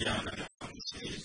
يعني عن سيدي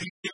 He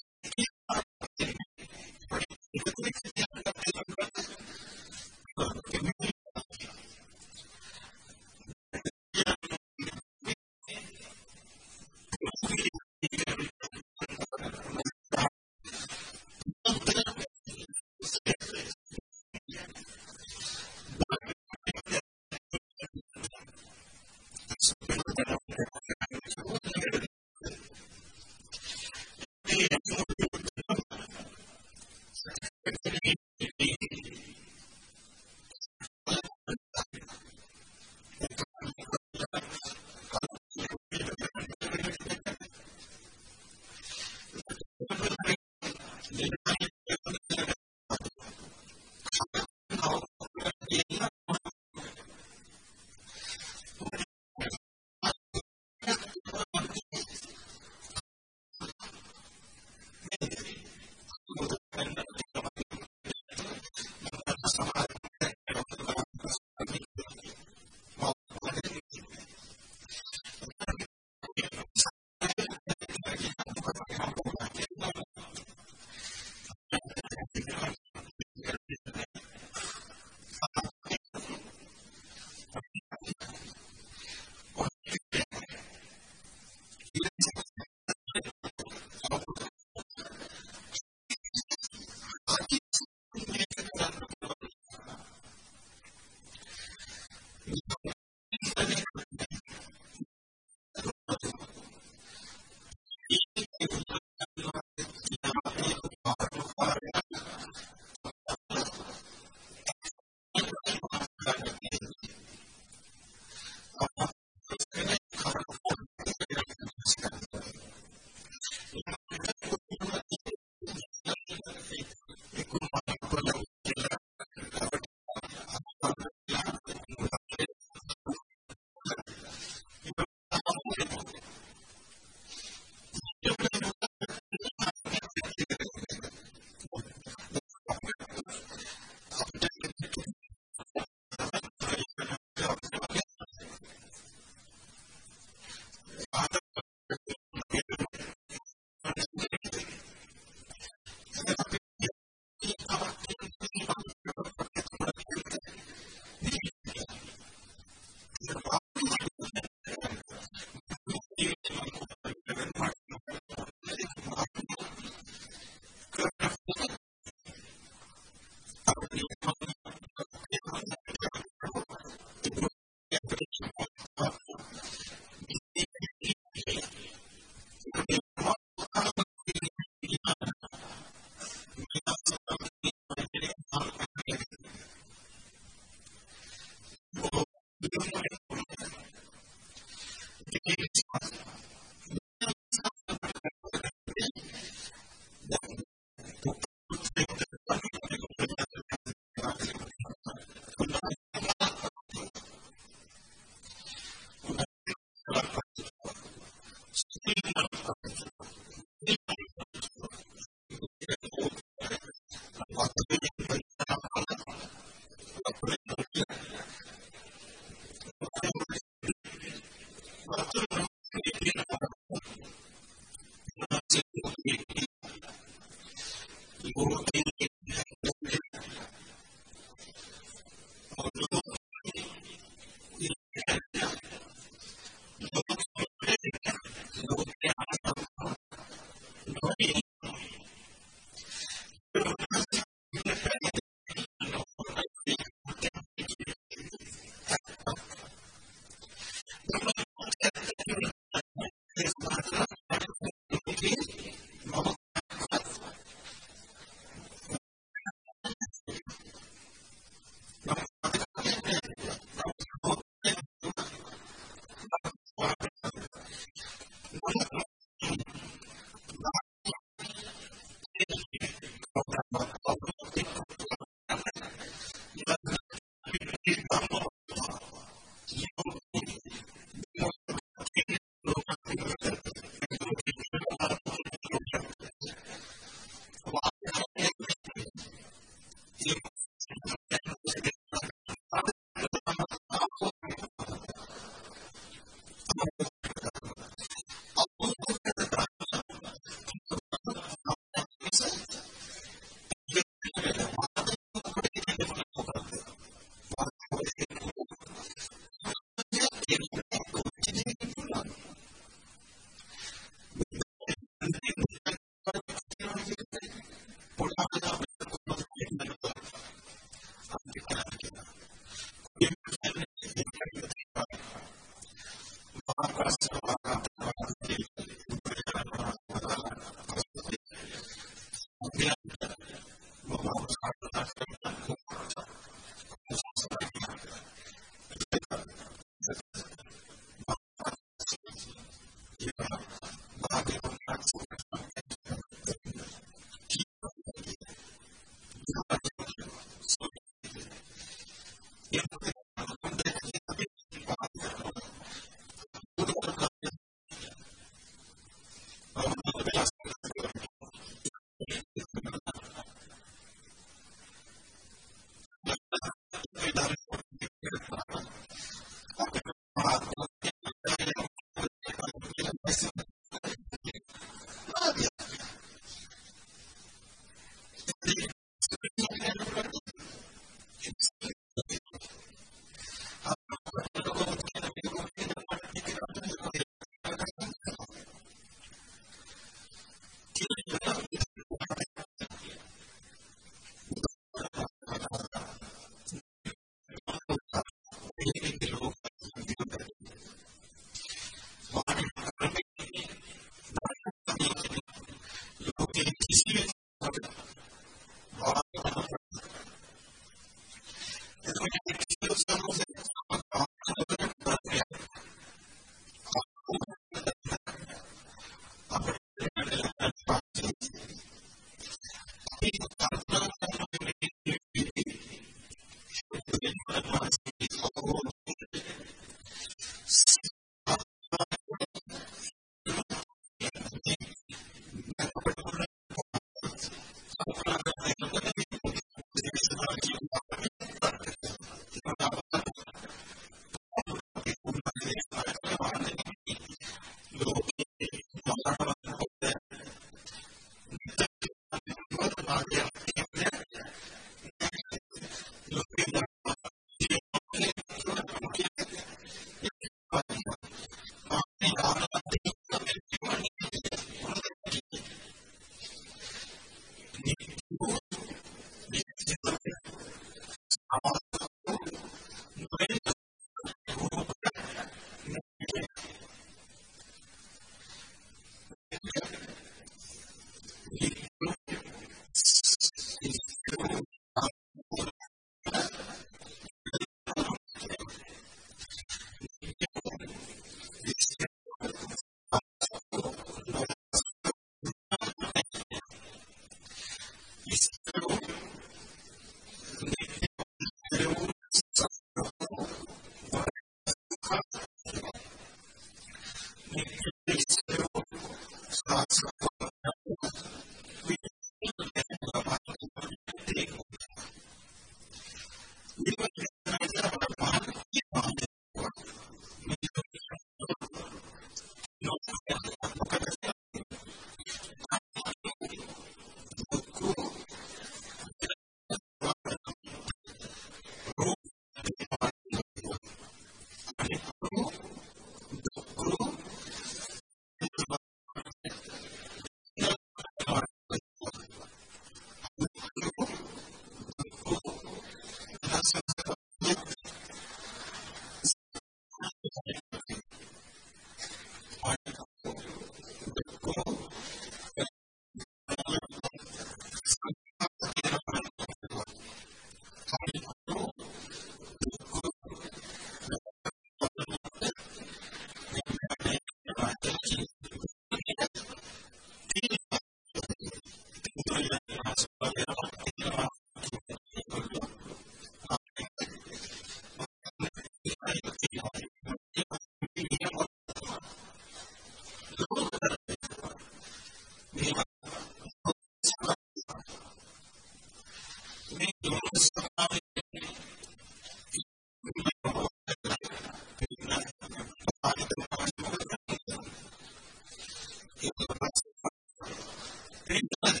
Big time.